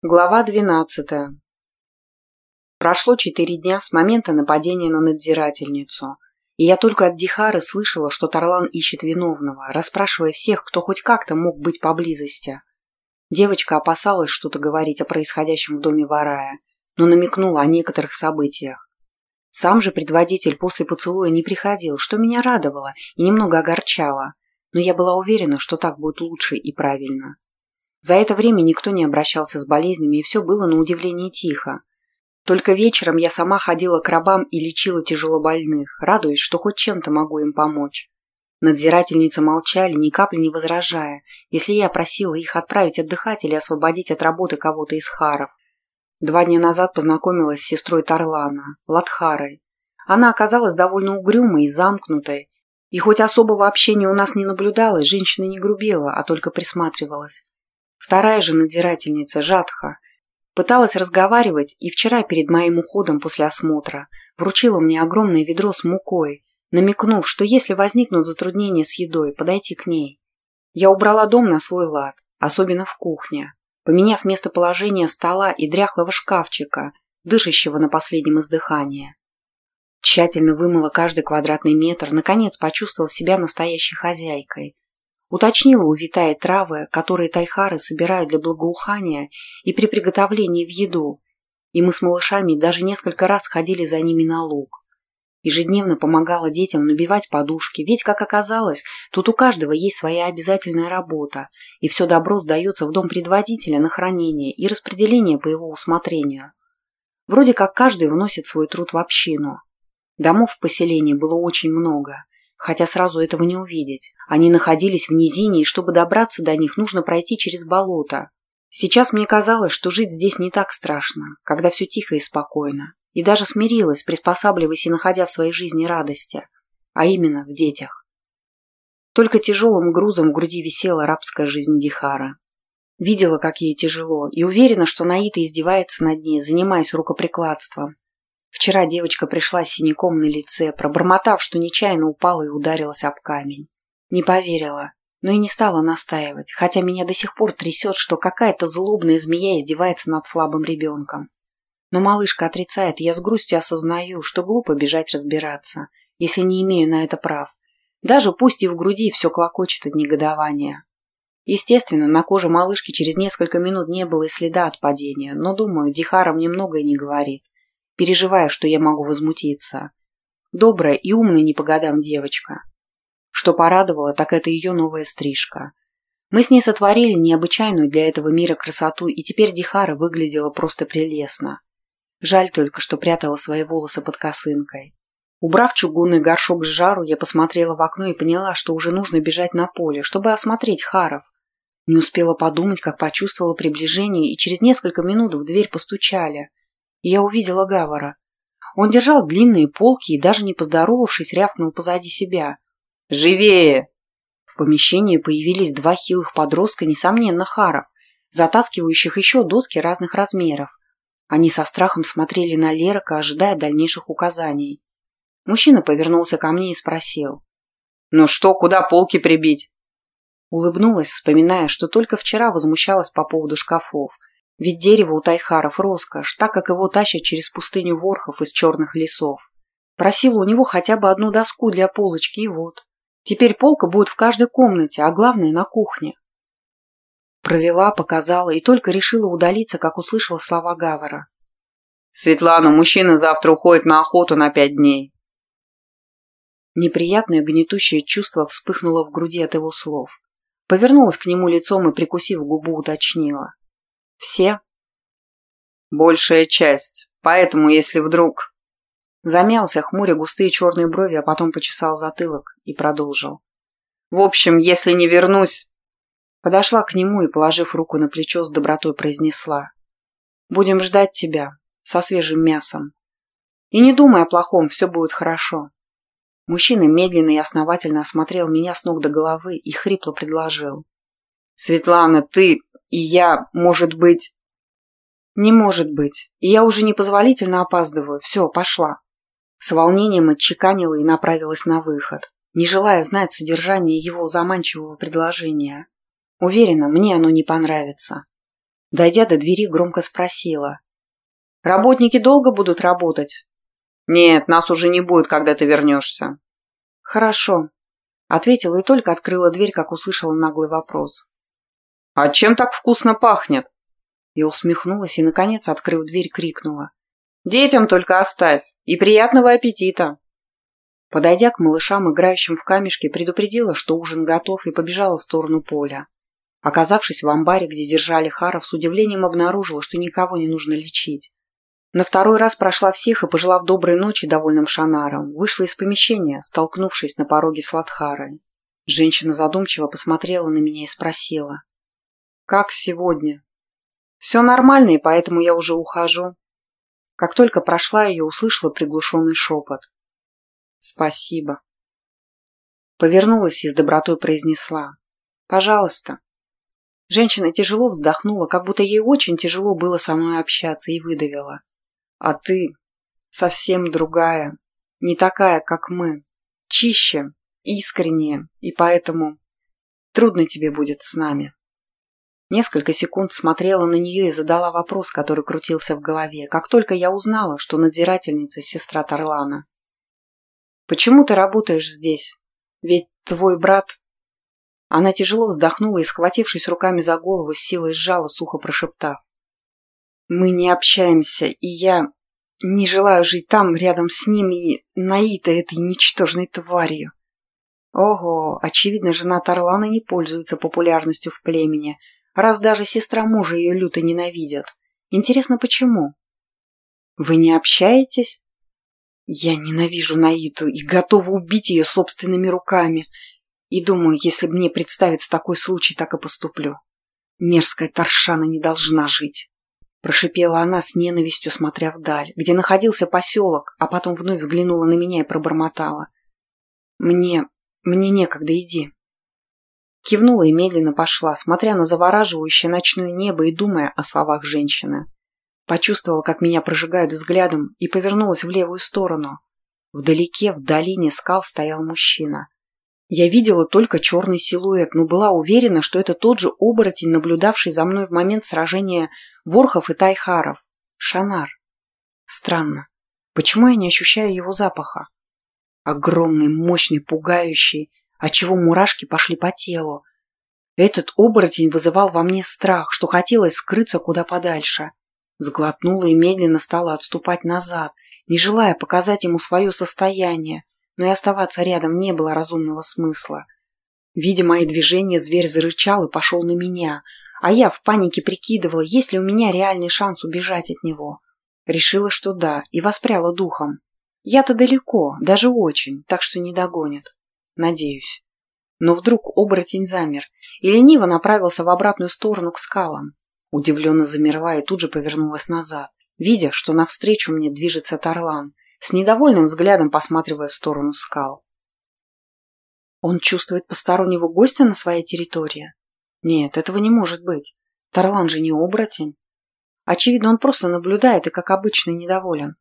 Глава двенадцатая. Прошло четыре дня с момента нападения на надзирательницу, и я только от Дихары слышала, что Тарлан ищет виновного, расспрашивая всех, кто хоть как-то мог быть поблизости. Девочка опасалась что-то говорить о происходящем в доме Варая, но намекнула о некоторых событиях. Сам же предводитель после поцелуя не приходил, что меня радовало и немного огорчало, но я была уверена, что так будет лучше и правильно. За это время никто не обращался с болезнями, и все было на удивление тихо. Только вечером я сама ходила к рабам и лечила тяжелобольных, радуясь, что хоть чем-то могу им помочь. Надзирательницы молчали, ни капли не возражая, если я просила их отправить отдыхать или освободить от работы кого-то из харов. Два дня назад познакомилась с сестрой Тарлана, Ладхарой. Она оказалась довольно угрюмой и замкнутой, и хоть особого общения у нас не наблюдалось, женщина не грубела, а только присматривалась. Вторая же надзирательница, Жатха, пыталась разговаривать и вчера перед моим уходом после осмотра вручила мне огромное ведро с мукой, намекнув, что если возникнут затруднения с едой, подойти к ней. Я убрала дом на свой лад, особенно в кухне, поменяв местоположение стола и дряхлого шкафчика, дышащего на последнем издыхании. Тщательно вымыла каждый квадратный метр, наконец почувствовав себя настоящей хозяйкой, Уточнила у Витая травы, которые тайхары собирают для благоухания и при приготовлении в еду, и мы с малышами даже несколько раз ходили за ними на луг. Ежедневно помогала детям набивать подушки, ведь, как оказалось, тут у каждого есть своя обязательная работа, и все добро сдается в дом предводителя на хранение и распределение по его усмотрению. Вроде как каждый вносит свой труд в общину. Домов в поселении было очень много, хотя сразу этого не увидеть. Они находились в низине, и чтобы добраться до них, нужно пройти через болото. Сейчас мне казалось, что жить здесь не так страшно, когда все тихо и спокойно. И даже смирилась, приспосабливаясь и находя в своей жизни радости. А именно в детях. Только тяжелым грузом в груди висела рабская жизнь Дихара. Видела, как ей тяжело, и уверена, что Наита издевается над ней, занимаясь рукоприкладством, Вчера девочка пришла с синяком на лице, пробормотав, что нечаянно упала и ударилась об камень. Не поверила, но и не стала настаивать, хотя меня до сих пор трясет, что какая-то злобная змея издевается над слабым ребенком. Но малышка отрицает, я с грустью осознаю, что глупо бежать разбираться, если не имею на это прав. Даже пусть и в груди все клокочет от негодования. Естественно, на коже малышки через несколько минут не было и следа от падения, но, думаю, Дихара мне многое не говорит переживая, что я могу возмутиться. Добрая и умная не по годам девочка. Что порадовало, так это ее новая стрижка. Мы с ней сотворили необычайную для этого мира красоту, и теперь Дихара выглядела просто прелестно. Жаль только, что прятала свои волосы под косынкой. Убрав чугунный горшок с жару, я посмотрела в окно и поняла, что уже нужно бежать на поле, чтобы осмотреть Харов. Не успела подумать, как почувствовала приближение, и через несколько минут в дверь постучали я увидела Гавара. Он держал длинные полки и, даже не поздоровавшись, рявкнул позади себя. «Живее!» В помещении появились два хилых подростка, несомненно, харов, затаскивающих еще доски разных размеров. Они со страхом смотрели на Лерка, ожидая дальнейших указаний. Мужчина повернулся ко мне и спросил. «Ну что, куда полки прибить?» Улыбнулась, вспоминая, что только вчера возмущалась по поводу шкафов, ведь дерево у тайхаров роскошь, так как его тащат через пустыню ворхов из черных лесов. Просила у него хотя бы одну доску для полочки, и вот. Теперь полка будет в каждой комнате, а главное на кухне. Провела, показала и только решила удалиться, как услышала слова Гавара. «Светлана, мужчина завтра уходит на охоту на пять дней». Неприятное гнетущее чувство вспыхнуло в груди от его слов. Повернулась к нему лицом и, прикусив губу, уточнила. Все? Большая часть. Поэтому, если вдруг... Замялся, хмуря густые черные брови, а потом почесал затылок и продолжил. В общем, если не вернусь... Подошла к нему и, положив руку на плечо, с добротой произнесла. Будем ждать тебя, со свежим мясом. И не думай о плохом, все будет хорошо. Мужчина медленно и основательно осмотрел меня с ног до головы и хрипло предложил. «Светлана, ты и я, может быть... Не может быть. Я уже непозволительно опаздываю. Все, пошла. С волнением отчеканила и направилась на выход, не желая знать содержание его заманчивого предложения. Уверена, мне оно не понравится. Дойдя до двери, громко спросила. «Работники долго будут работать?» «Нет, нас уже не будет, когда ты вернешься». «Хорошо», — ответила и только открыла дверь, как услышала наглый вопрос. «А чем так вкусно пахнет?» И усмехнулась и, наконец, открыв дверь, крикнула. «Детям только оставь и приятного аппетита!» Подойдя к малышам, играющим в камешки, предупредила, что ужин готов, и побежала в сторону поля. Оказавшись в амбаре, где держали харов, с удивлением обнаружила, что никого не нужно лечить. На второй раз прошла всех и, пожелав доброй ночи довольным шанаром, вышла из помещения, столкнувшись на пороге с Ладхарой. Женщина задумчиво посмотрела на меня и спросила. «Как сегодня?» «Все нормально, и поэтому я уже ухожу». Как только прошла ее, услышала приглушенный шепот. «Спасибо». Повернулась и с добротой произнесла. «Пожалуйста». Женщина тяжело вздохнула, как будто ей очень тяжело было со мной общаться, и выдавила. «А ты совсем другая, не такая, как мы, чище, искреннее, и поэтому трудно тебе будет с нами». Несколько секунд смотрела на нее и задала вопрос, который крутился в голове, как только я узнала, что надзирательница – сестра Тарлана. «Почему ты работаешь здесь? Ведь твой брат...» Она тяжело вздохнула и, схватившись руками за голову, с силой сжала, сухо прошептав. «Мы не общаемся, и я не желаю жить там, рядом с ним и Наита этой ничтожной тварью». Ого, очевидно, жена Тарлана не пользуется популярностью в племени, раз даже сестра мужа ее люто ненавидят. Интересно, почему? Вы не общаетесь? Я ненавижу Наиту и готова убить ее собственными руками. И думаю, если мне представится такой случай, так и поступлю. Мерзкая Таршана не должна жить. Прошипела она с ненавистью, смотря вдаль, где находился поселок, а потом вновь взглянула на меня и пробормотала. Мне... мне некогда, иди. Кивнула и медленно пошла, смотря на завораживающее ночное небо и думая о словах женщины. Почувствовала, как меня прожигают взглядом, и повернулась в левую сторону. Вдалеке, в долине скал стоял мужчина. Я видела только черный силуэт, но была уверена, что это тот же оборотень, наблюдавший за мной в момент сражения Ворхов и Тайхаров. Шанар. Странно. Почему я не ощущаю его запаха? Огромный, мощный, пугающий, отчего мурашки пошли по телу. Этот оборотень вызывал во мне страх, что хотелось скрыться куда подальше. Сглотнула и медленно стала отступать назад, не желая показать ему свое состояние, но и оставаться рядом не было разумного смысла. Видя мои движения, зверь зарычал и пошел на меня, а я в панике прикидывала, есть ли у меня реальный шанс убежать от него. Решила, что да, и воспряла духом. Я-то далеко, даже очень, так что не догонит. Надеюсь. Но вдруг оборотень замер и лениво направился в обратную сторону к скалам. Удивленно замерла и тут же повернулась назад, видя, что навстречу мне движется Тарлан, с недовольным взглядом посматривая в сторону скал. Он чувствует постороннего гостя на своей территории? Нет, этого не может быть. Тарлан же не оборотень. Очевидно, он просто наблюдает и, как обычно, недоволен.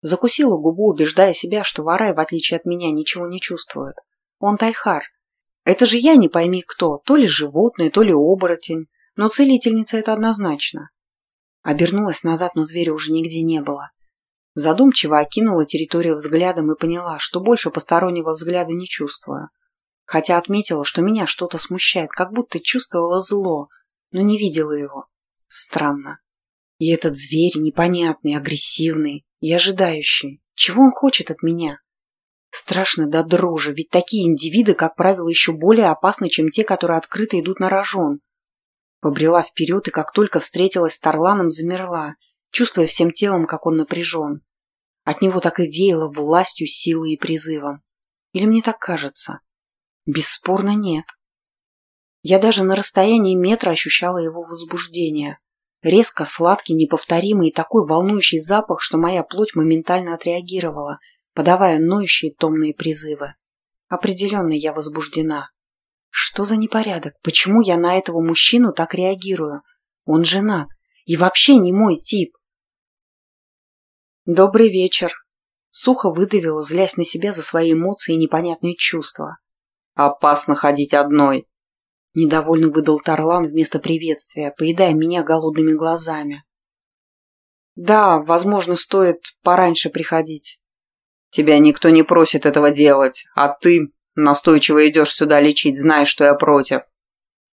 Закусила губу, убеждая себя, что Варай, в отличие от меня, ничего не чувствует. Он Тайхар. Это же я не пойми кто, то ли животное, то ли оборотень, но целительница это однозначно. Обернулась назад, но зверя уже нигде не было. Задумчиво окинула территорию взглядом и поняла, что больше постороннего взгляда не чувствую. Хотя отметила, что меня что-то смущает, как будто чувствовала зло, но не видела его. Странно. И этот зверь непонятный, агрессивный и ожидающий. Чего он хочет от меня? Страшно до дрожи, ведь такие индивиды, как правило, еще более опасны, чем те, которые открыто идут на рожон. Побрела вперед и как только встретилась с Тарланом, замерла, чувствуя всем телом, как он напряжен. От него так и веяло властью, силой и призывом. Или мне так кажется? Бесспорно нет. Я даже на расстоянии метра ощущала его возбуждение. Резко сладкий, неповторимый и такой волнующий запах, что моя плоть моментально отреагировала – подавая ноющие томные призывы. Определенно я возбуждена. Что за непорядок? Почему я на этого мужчину так реагирую? Он женат. И вообще не мой тип. Добрый вечер. Сухо выдавила, злясь на себя за свои эмоции и непонятные чувства. Опасно ходить одной. Недовольно выдал Тарлан вместо приветствия, поедая меня голодными глазами. Да, возможно, стоит пораньше приходить. Тебя никто не просит этого делать, а ты настойчиво идешь сюда лечить, зная, что я против.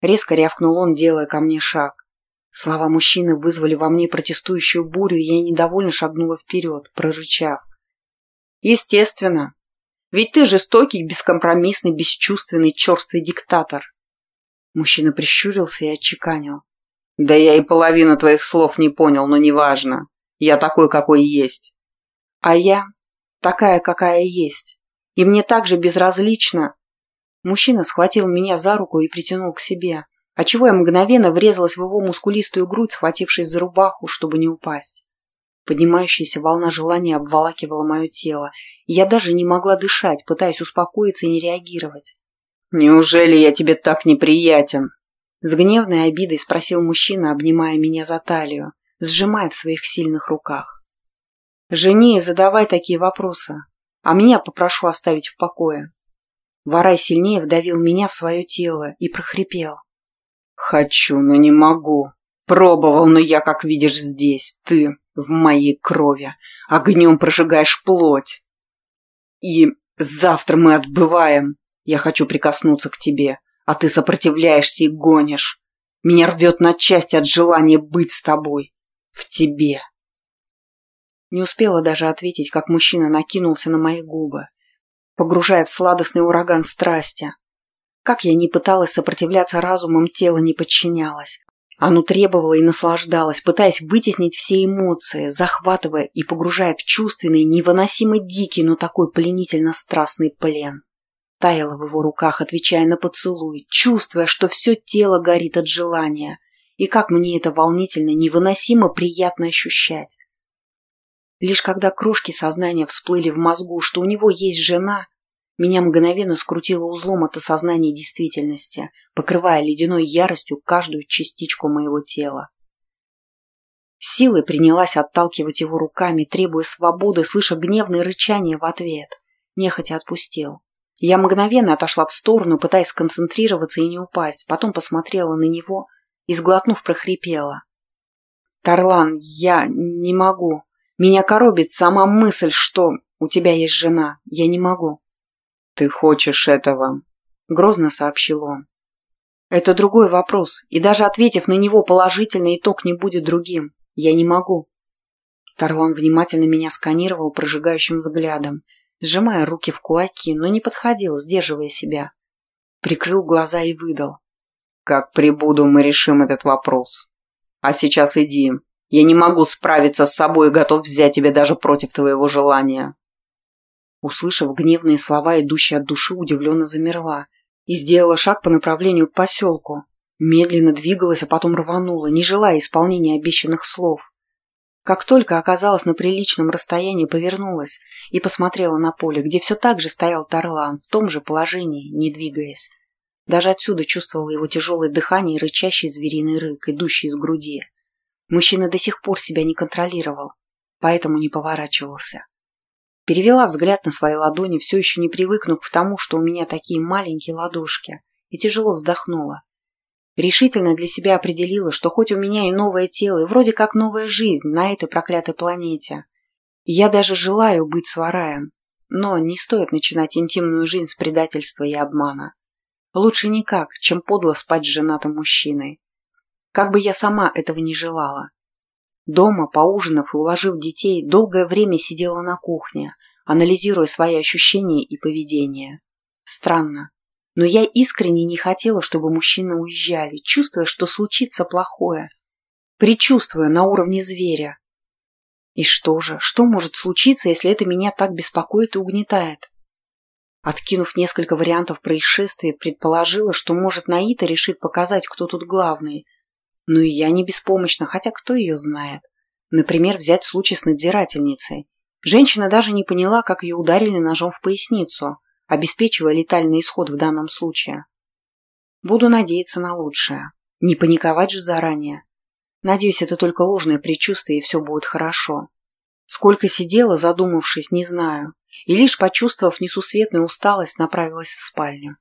Резко рявкнул он, делая ко мне шаг. Слова мужчины вызвали во мне протестующую бурю, и я недовольно шагнула вперед, прорычав. «Естественно. Ведь ты жестокий, бескомпромиссный, бесчувственный, черствый диктатор». Мужчина прищурился и отчеканил. «Да я и половину твоих слов не понял, но неважно. Я такой, какой есть». «А я такая, какая есть. И мне также безразлично». Мужчина схватил меня за руку и притянул к себе отчего я мгновенно врезалась в его мускулистую грудь, схватившись за рубаху, чтобы не упасть. Поднимающаяся волна желания обволакивала мое тело, и я даже не могла дышать, пытаясь успокоиться и не реагировать. «Неужели я тебе так неприятен?» С гневной обидой спросил мужчина, обнимая меня за талию, сжимая в своих сильных руках. «Жени, задавай такие вопросы, а меня попрошу оставить в покое». Варай сильнее вдавил меня в свое тело и прохрипел. Хочу, но не могу. Пробовал, но я, как видишь, здесь. Ты в моей крови. Огнем прожигаешь плоть. И завтра мы отбываем. Я хочу прикоснуться к тебе, а ты сопротивляешься и гонишь. Меня рвет на части от желания быть с тобой. В тебе. Не успела даже ответить, как мужчина накинулся на мои губы, погружая в сладостный ураган страсти. Как я ни пыталась сопротивляться разумом, тело не подчинялось. Оно требовало и наслаждалось, пытаясь вытеснить все эмоции, захватывая и погружая в чувственный, невыносимо дикий, но такой пленительно-страстный плен. Таяла в его руках, отвечая на поцелуй, чувствуя, что все тело горит от желания. И как мне это волнительно, невыносимо приятно ощущать. Лишь когда крошки сознания всплыли в мозгу, что у него есть жена, меня мгновенно скрутило узлом от осознания действительности, покрывая ледяной яростью каждую частичку моего тела. Силой принялась отталкивать его руками, требуя свободы, слыша гневное рычание в ответ. Нехотя отпустил. Я мгновенно отошла в сторону, пытаясь сконцентрироваться и не упасть, потом посмотрела на него и, сглотнув, прохрипела. «Тарлан, я не могу. Меня коробит сама мысль, что у тебя есть жена. Я не могу». «Ты хочешь этого?» – грозно сообщил он. «Это другой вопрос, и даже ответив на него положительно, итог не будет другим. Я не могу». Тарлан внимательно меня сканировал прожигающим взглядом, сжимая руки в кулаки, но не подходил, сдерживая себя. Прикрыл глаза и выдал. «Как прибуду, мы решим этот вопрос. А сейчас иди. Я не могу справиться с собой и готов взять тебя даже против твоего желания». Услышав гневные слова, идущие от души, удивленно замерла и сделала шаг по направлению к поселку. Медленно двигалась, а потом рванула, не желая исполнения обещанных слов. Как только оказалась на приличном расстоянии, повернулась и посмотрела на поле, где все так же стоял Тарлан, в том же положении, не двигаясь. Даже отсюда чувствовала его тяжелое дыхание и рычащий звериный рык, идущий из груди. Мужчина до сих пор себя не контролировал, поэтому не поворачивался. Перевела взгляд на свои ладони, все еще не привыкнув к тому, что у меня такие маленькие ладошки, и тяжело вздохнула. Решительно для себя определила, что хоть у меня и новое тело, и вроде как новая жизнь на этой проклятой планете, я даже желаю быть с Вараем, но не стоит начинать интимную жизнь с предательства и обмана. Лучше никак, чем подло спать с женатым мужчиной. Как бы я сама этого не желала. Дома, поужинав и уложив детей, долгое время сидела на кухне, анализируя свои ощущения и поведение. Странно. Но я искренне не хотела, чтобы мужчины уезжали, чувствуя, что случится плохое. Причувствуя на уровне зверя. И что же, что может случиться, если это меня так беспокоит и угнетает? Откинув несколько вариантов происшествия, предположила, что, может, Наита решит показать, кто тут главный, ну и я не беспомощна, хотя кто ее знает. Например, взять случай с надзирательницей. Женщина даже не поняла, как ее ударили ножом в поясницу, обеспечивая летальный исход в данном случае. Буду надеяться на лучшее. Не паниковать же заранее. Надеюсь, это только ложное предчувствие, и все будет хорошо. Сколько сидела, задумавшись, не знаю, и лишь почувствовав несусветную усталость, направилась в спальню.